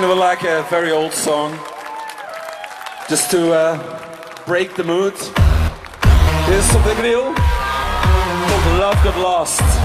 kind of like a very old song, just to uh, break the mood. Here's something new called Love Got Lost.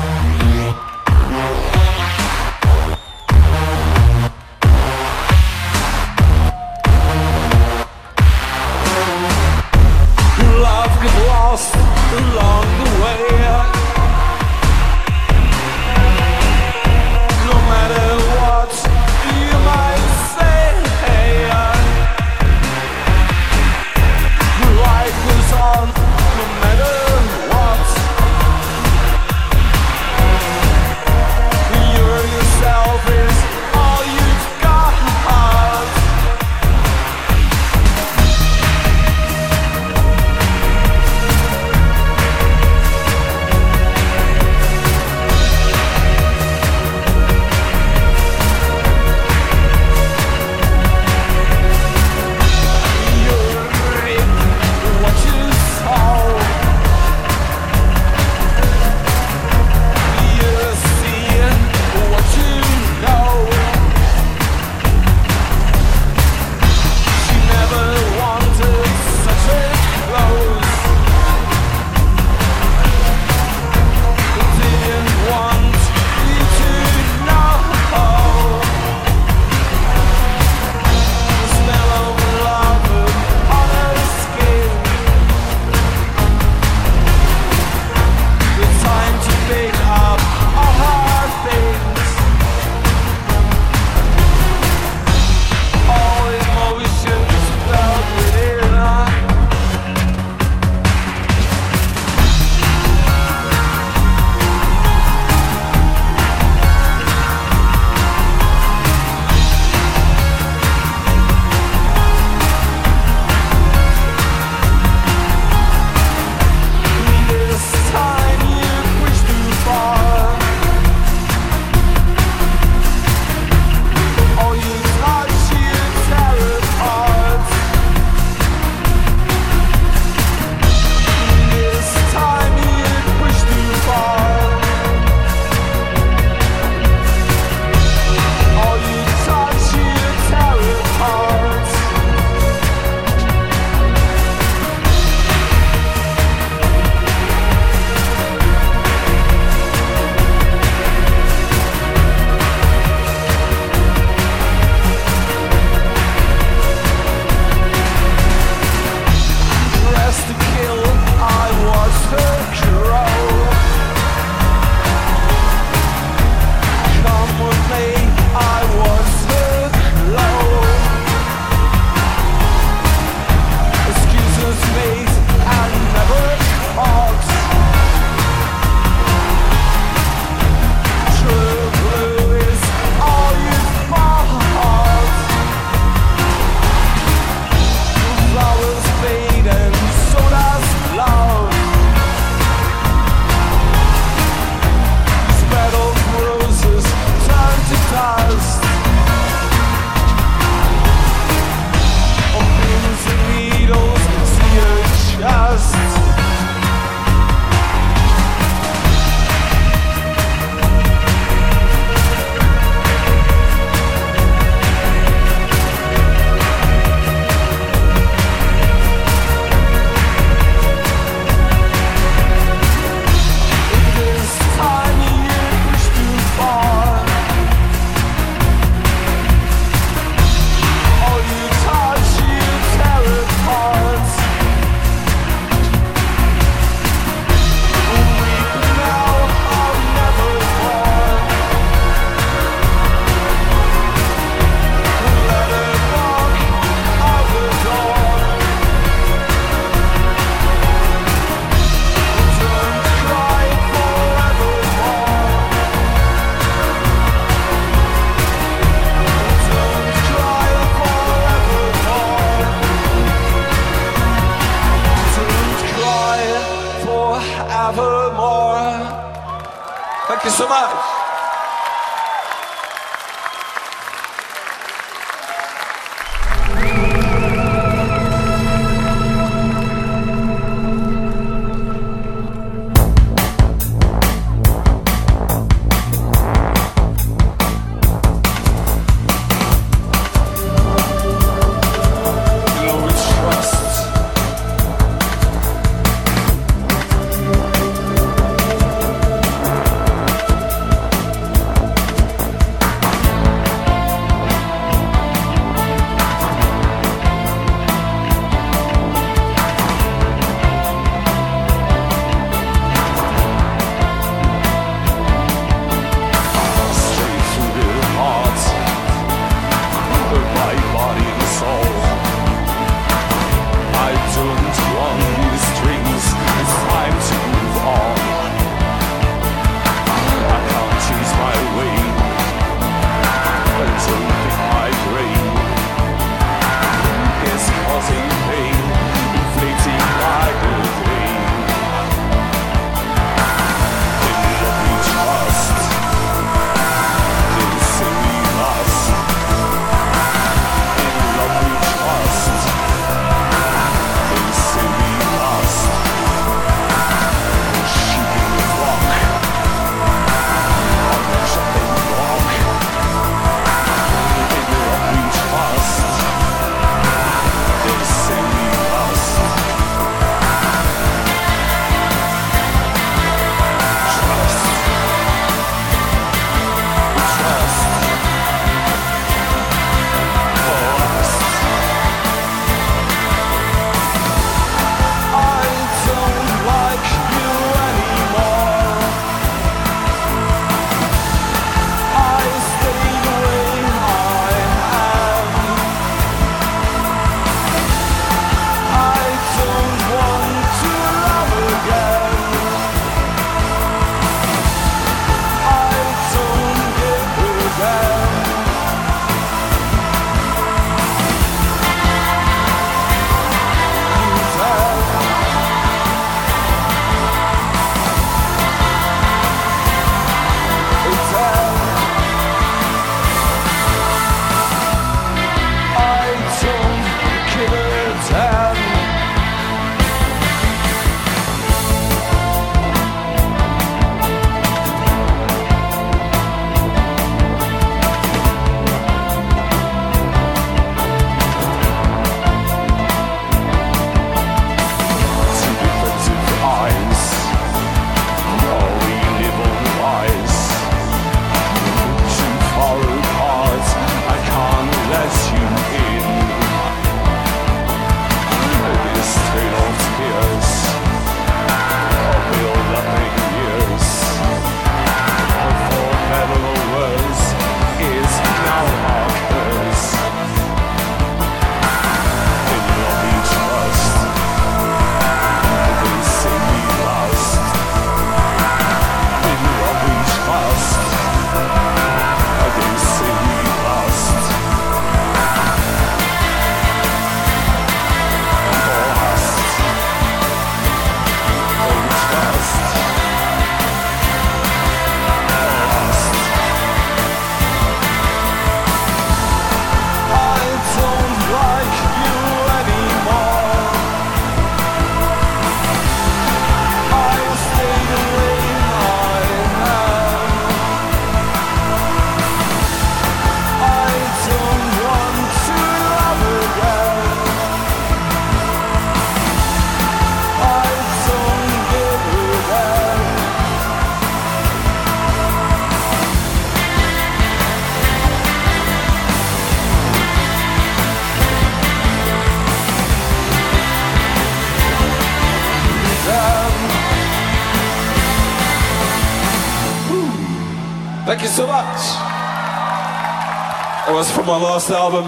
From my last album,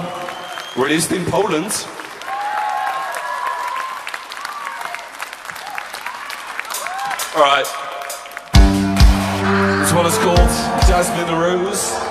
released in Poland. All right. This one is called Jasmine Rose.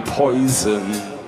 Your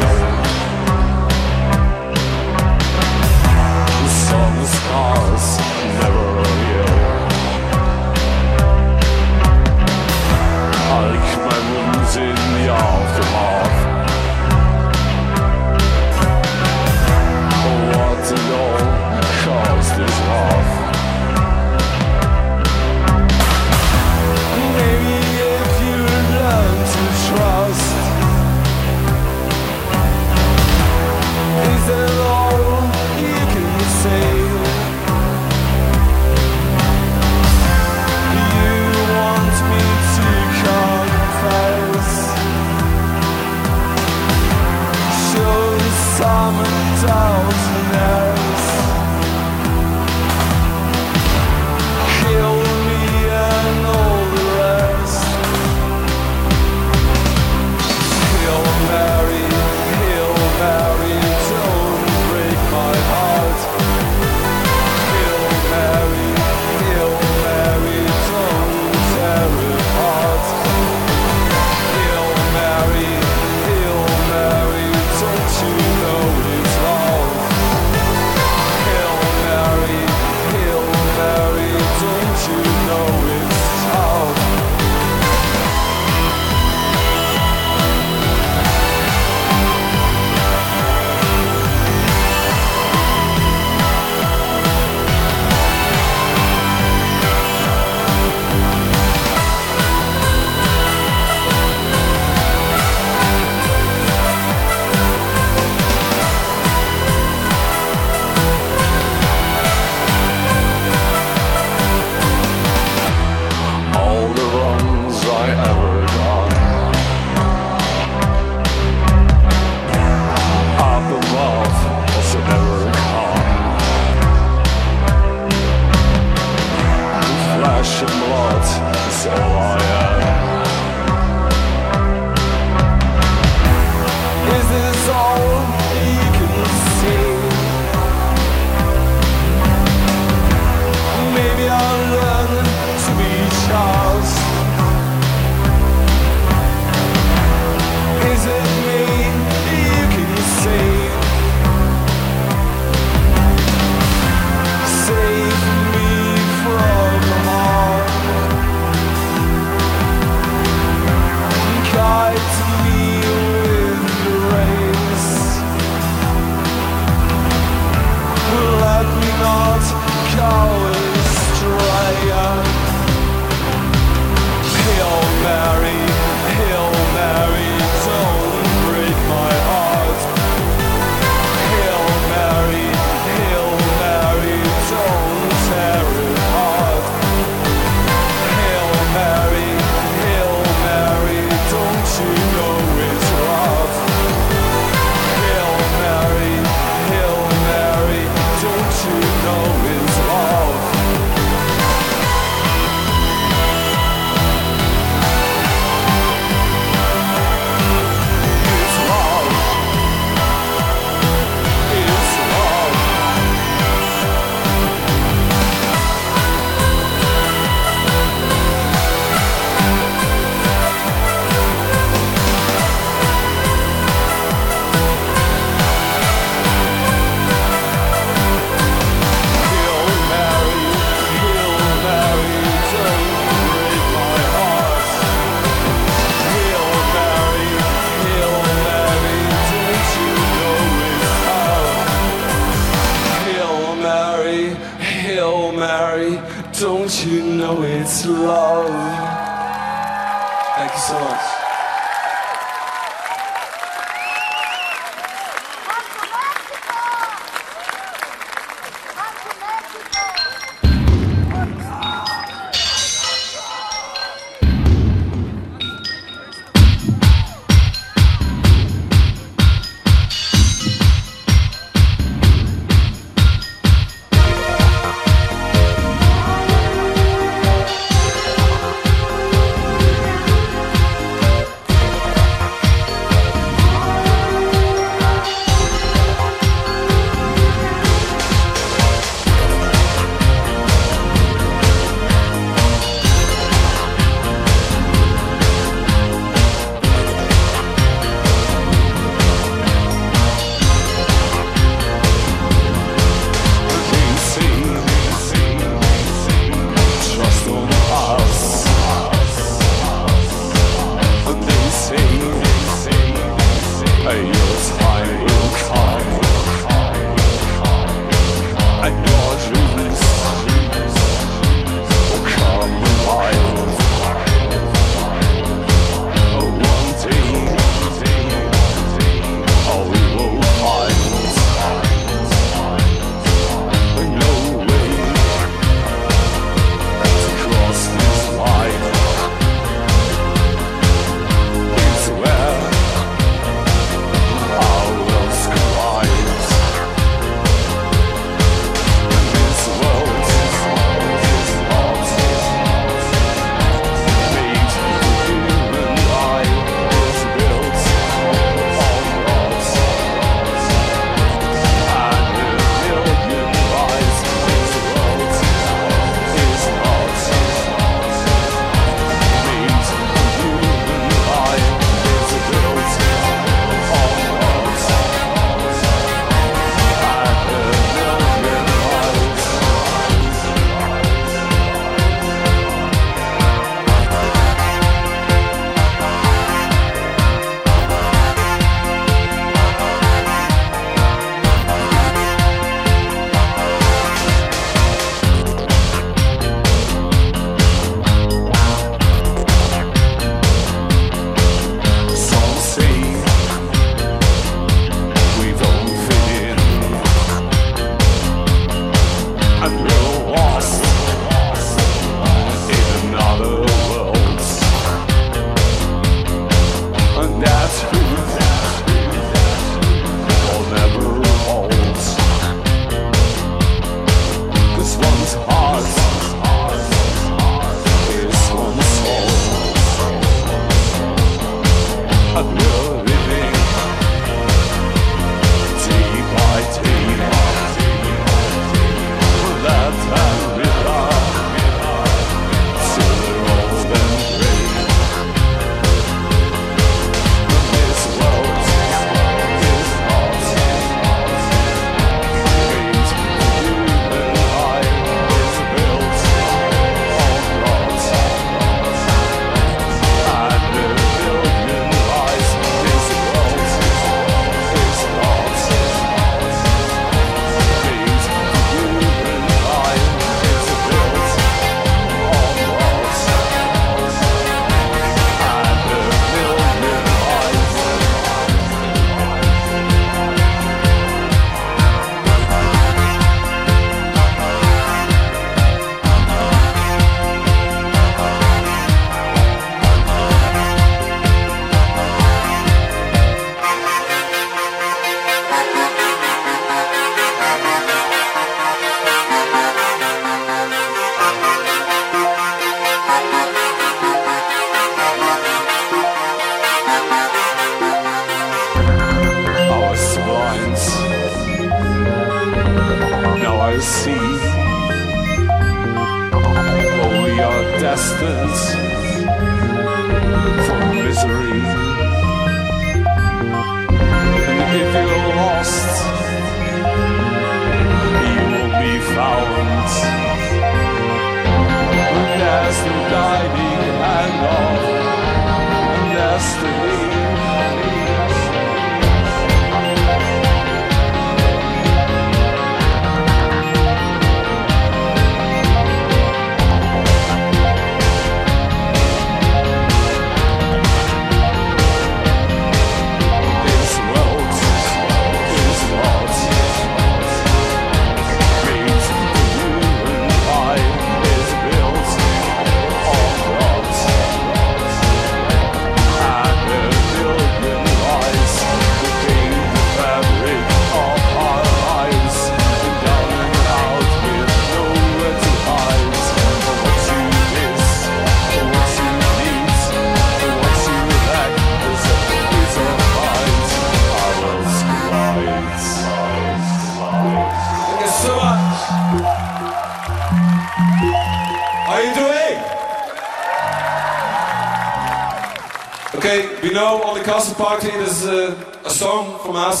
know on the castle party there's a, uh, a song from us,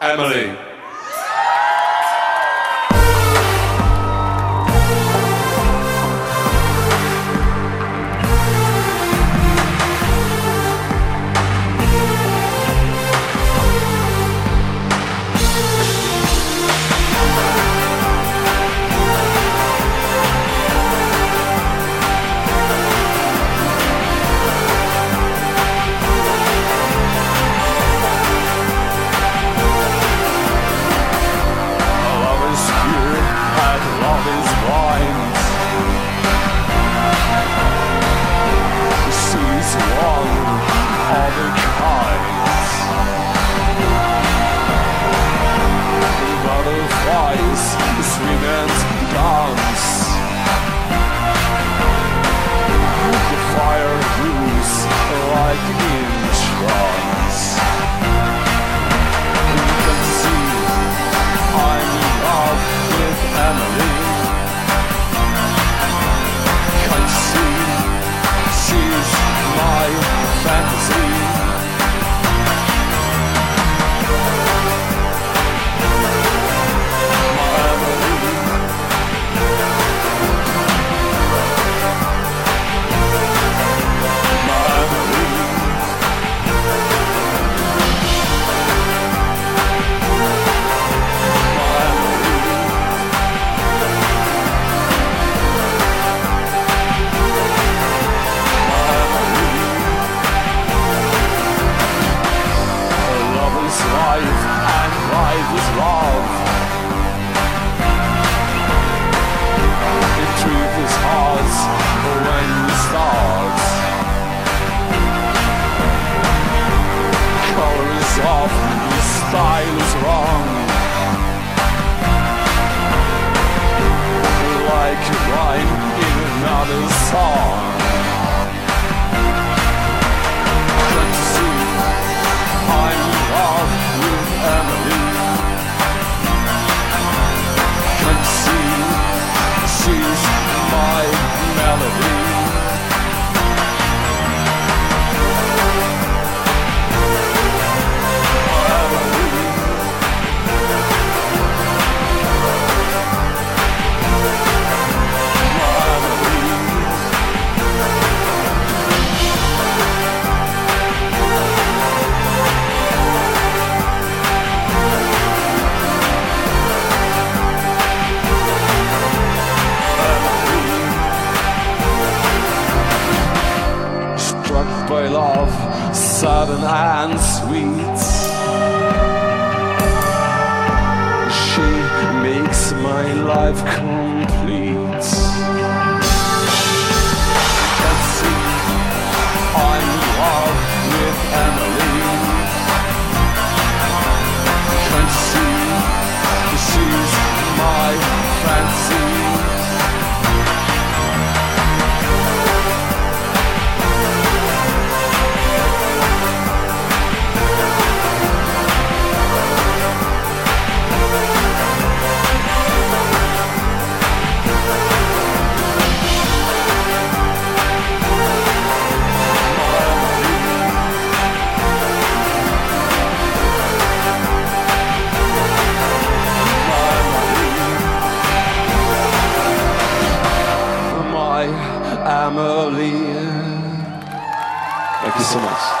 Emily. was love. The truth is hard, ours when we start. Color is off, the style is wrong. Like a rhyme in another song. and sweet, She makes my life complete. Maria. Thank you so much.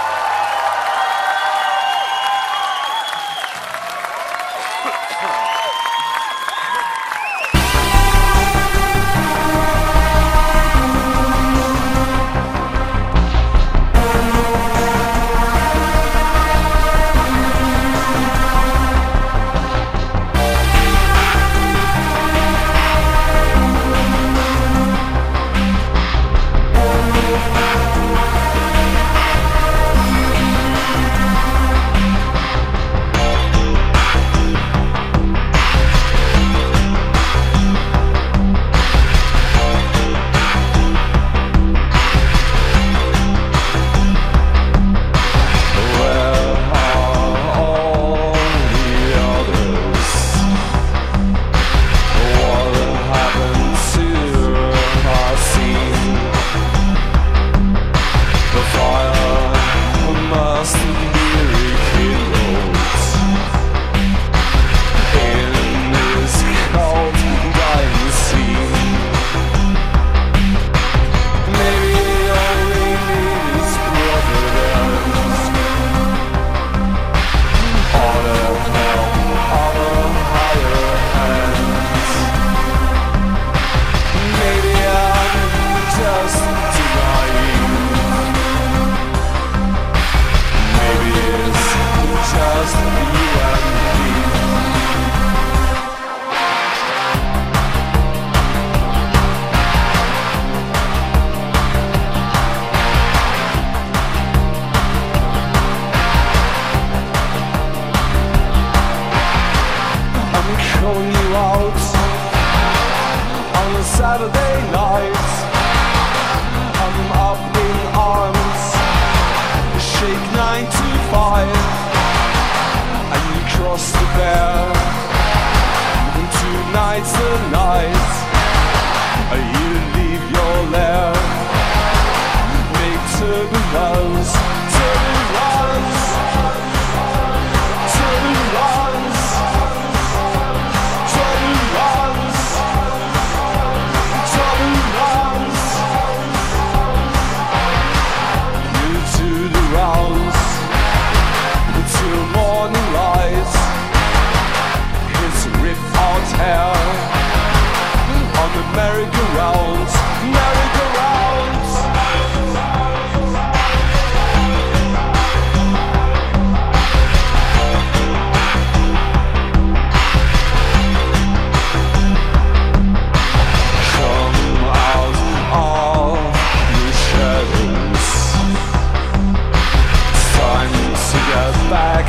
get back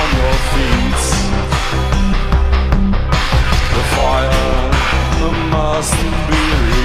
on your feet. The fire must be real.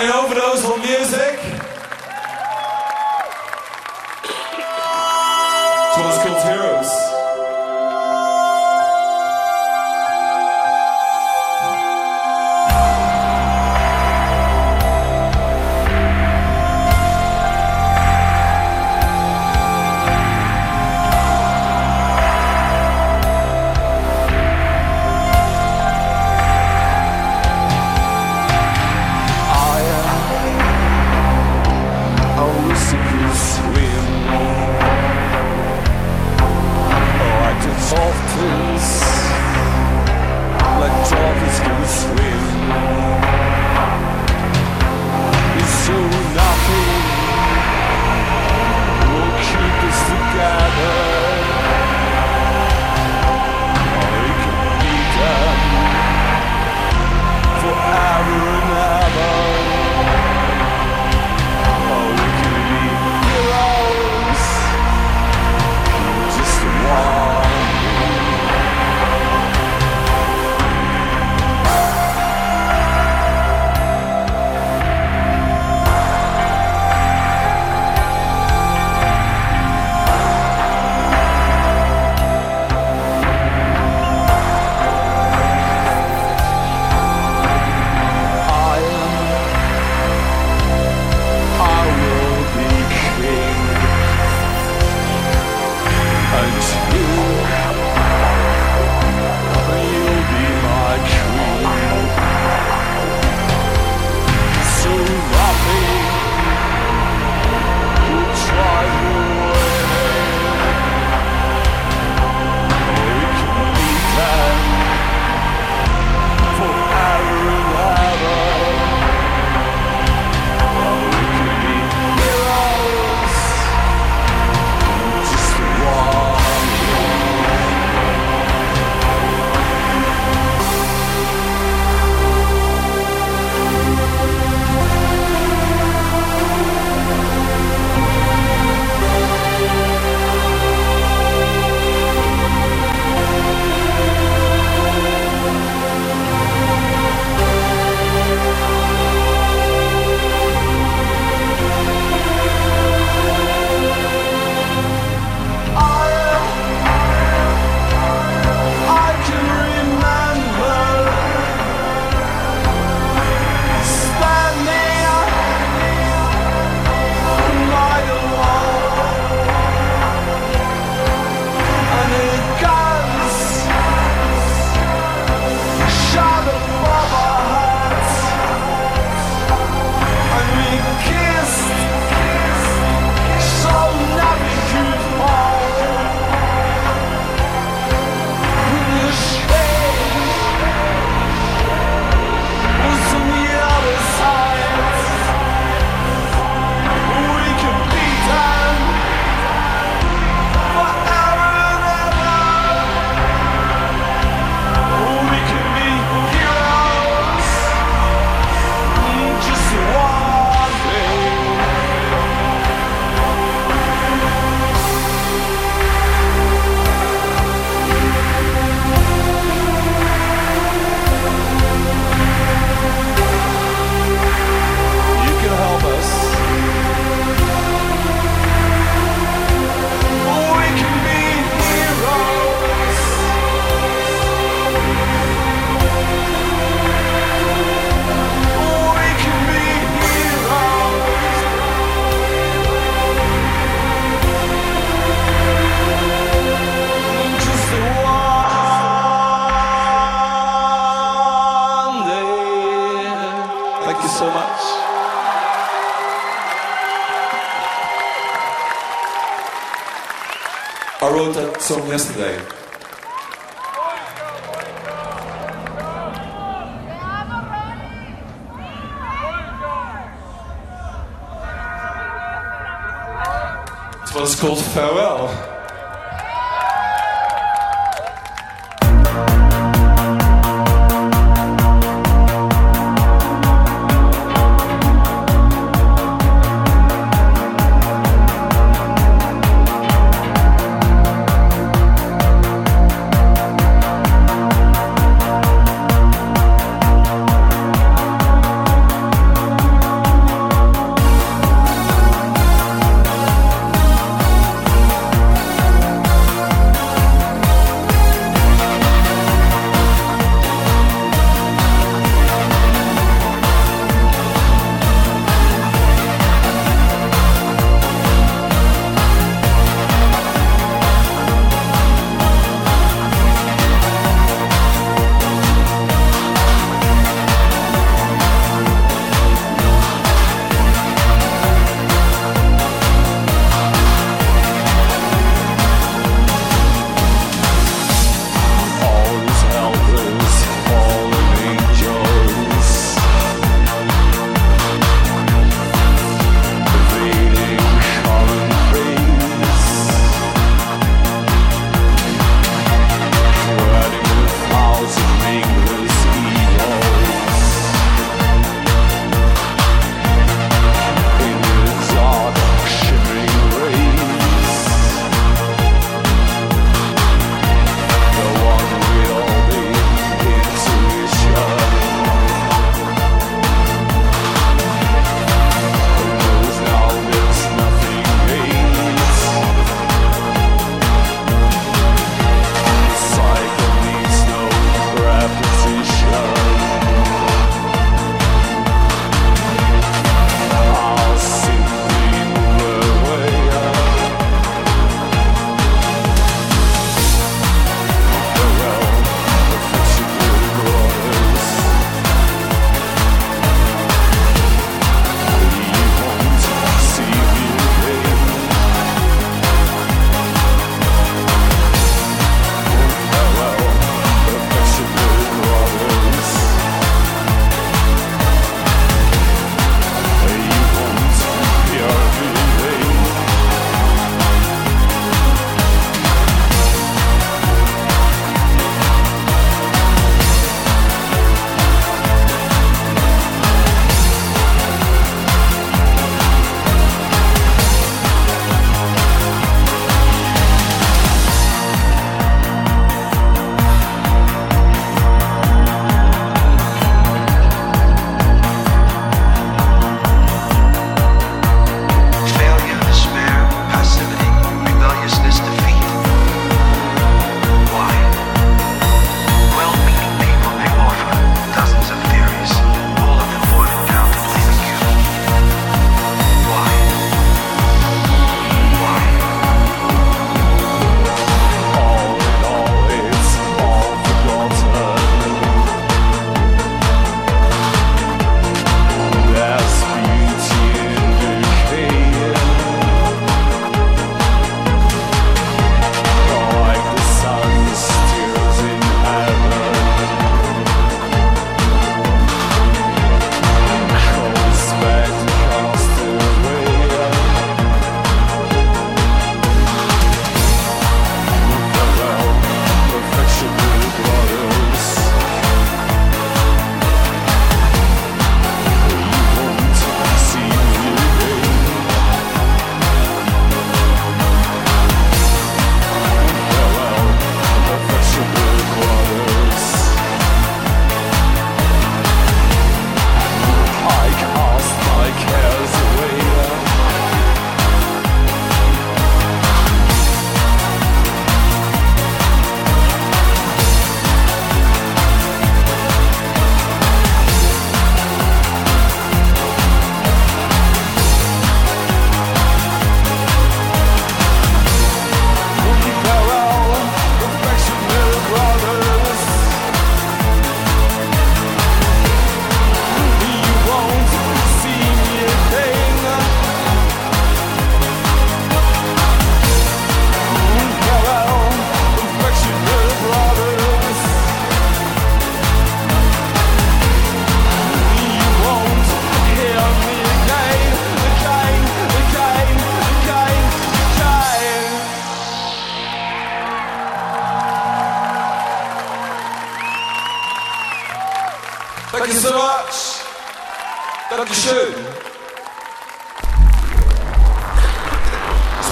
An overdose on music?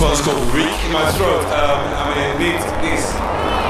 one's called Reek in My Throat. Um, I mean, these, needs.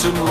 Tomorrow.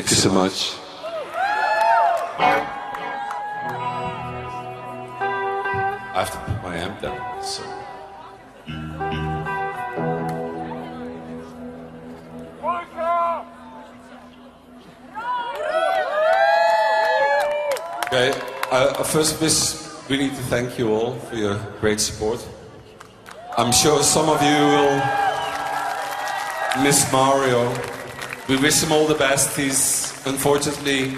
Thank you so much. I have to put my amp down. So. Okay, uh, first of this, we need to thank you all for your great support. I'm sure some of you will miss Mario. We wish him all the best. He's unfortunately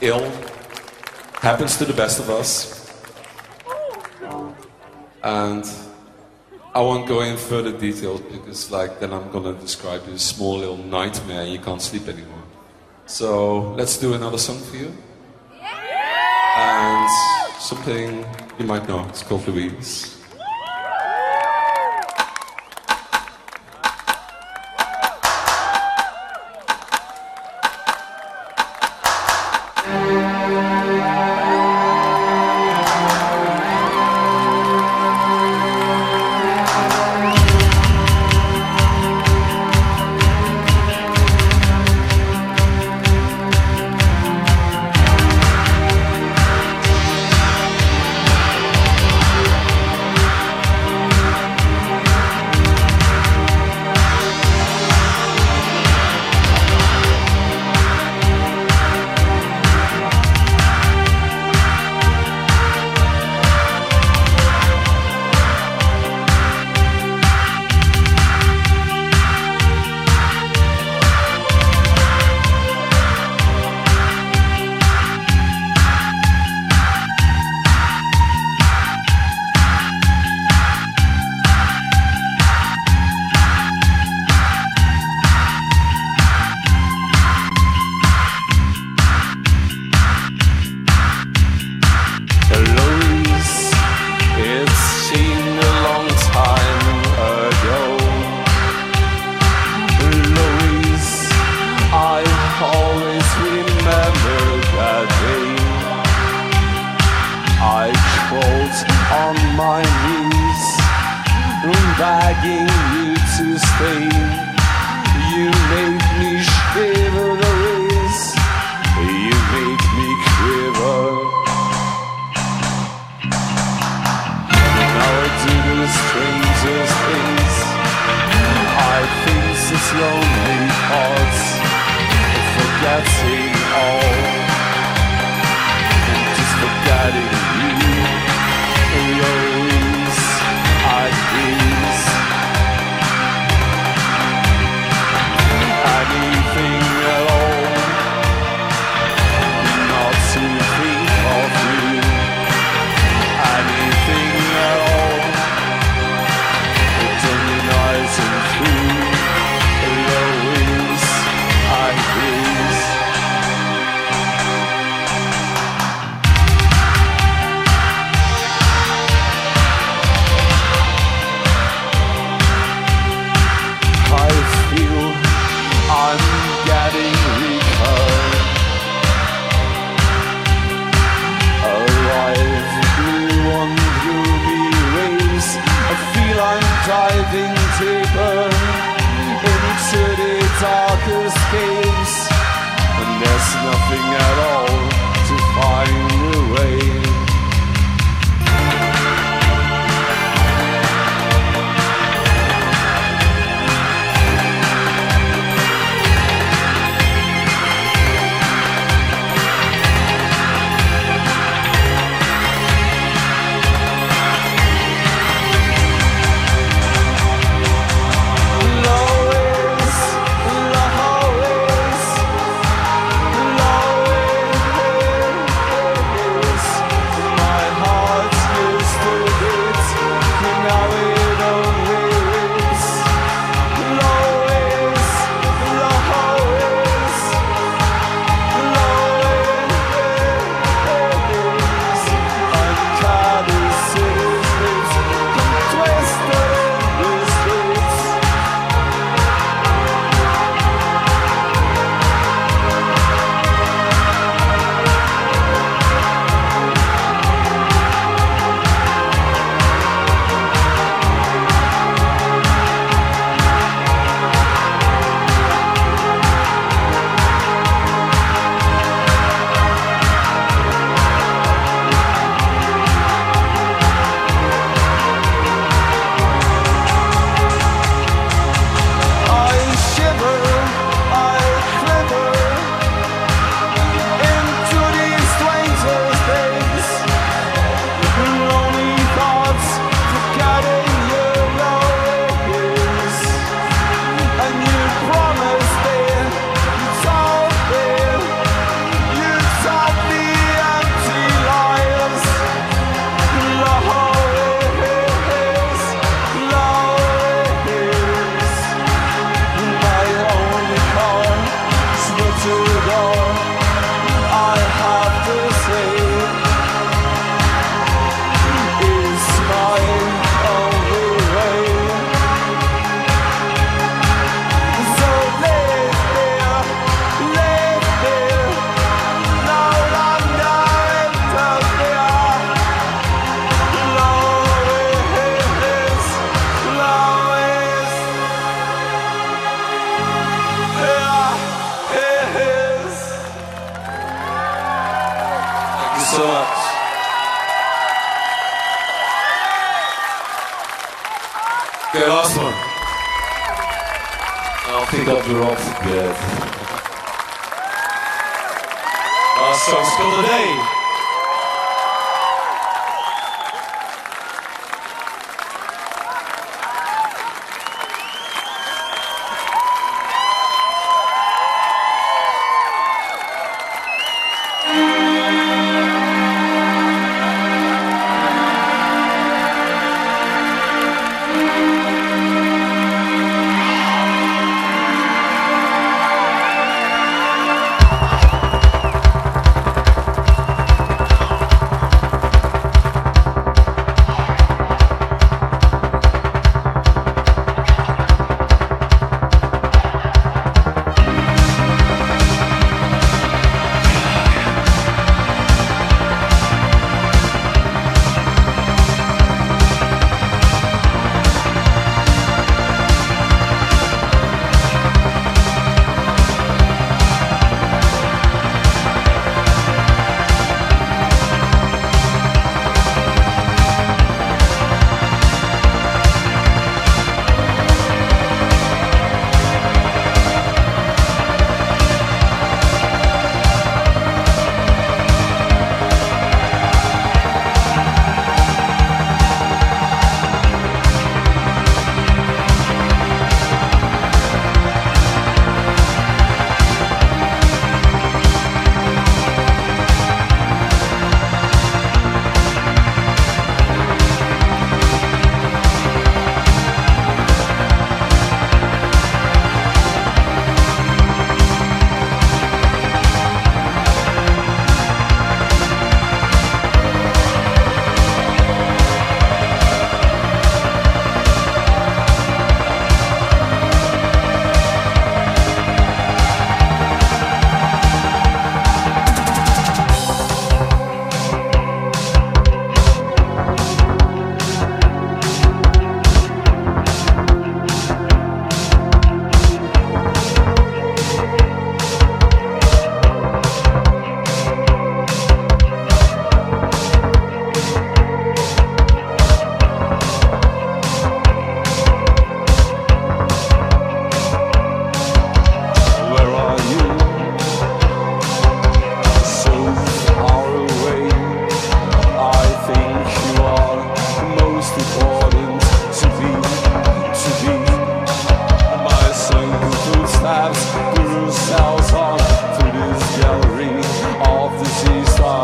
ill. Happens to the best of us. And I won't go in further details because, like, then I'm gonna describe you a small little nightmare. You can't sleep anymore. So let's do another song for you. And something you might know. It's called Louise. Louise,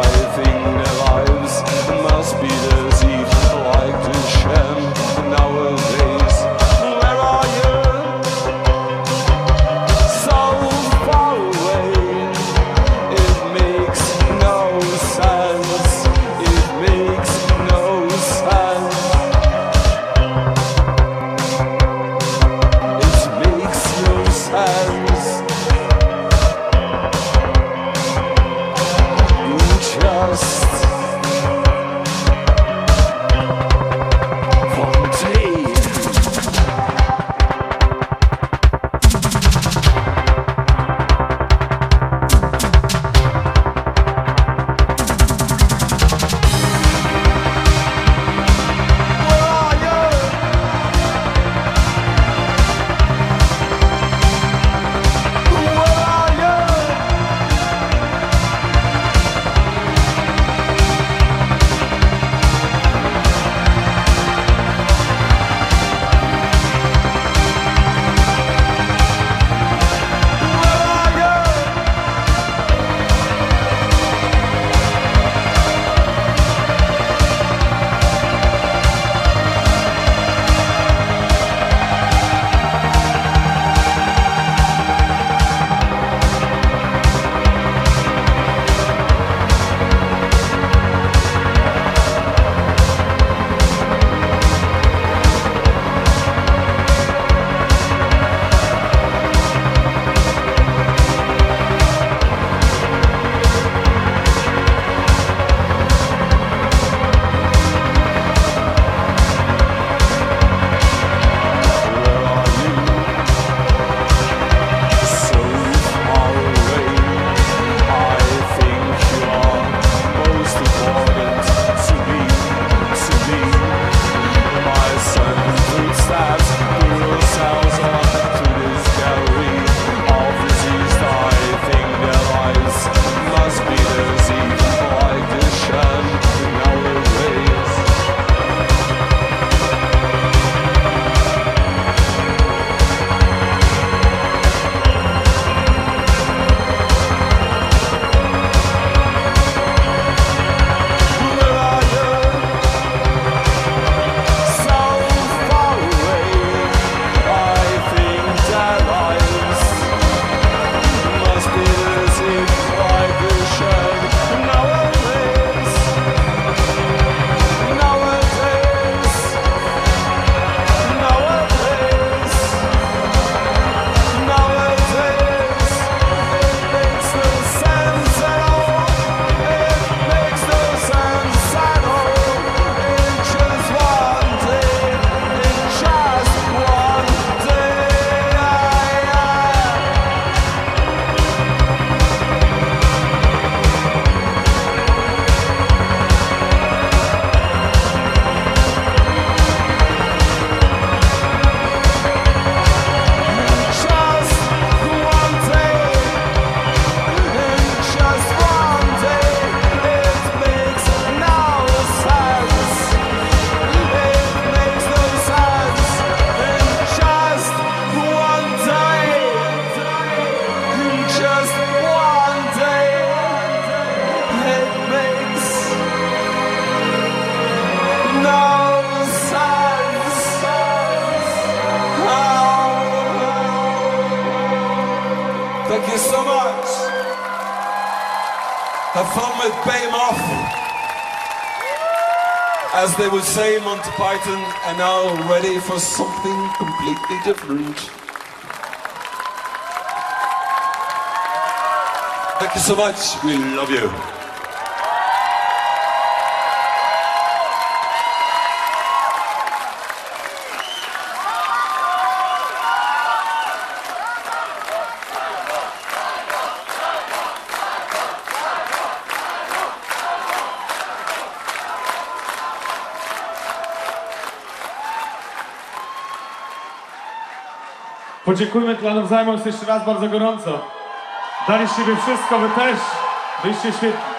surviving their lives must be would say Monty Python and now ready for something completely different. Thank you so much. We love you. Podziękujmy klanom Zajmąc jeszcze raz bardzo gorąco. Daliście siebie wszystko, wy też. Byliście świetni.